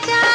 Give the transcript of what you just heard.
ちゃん。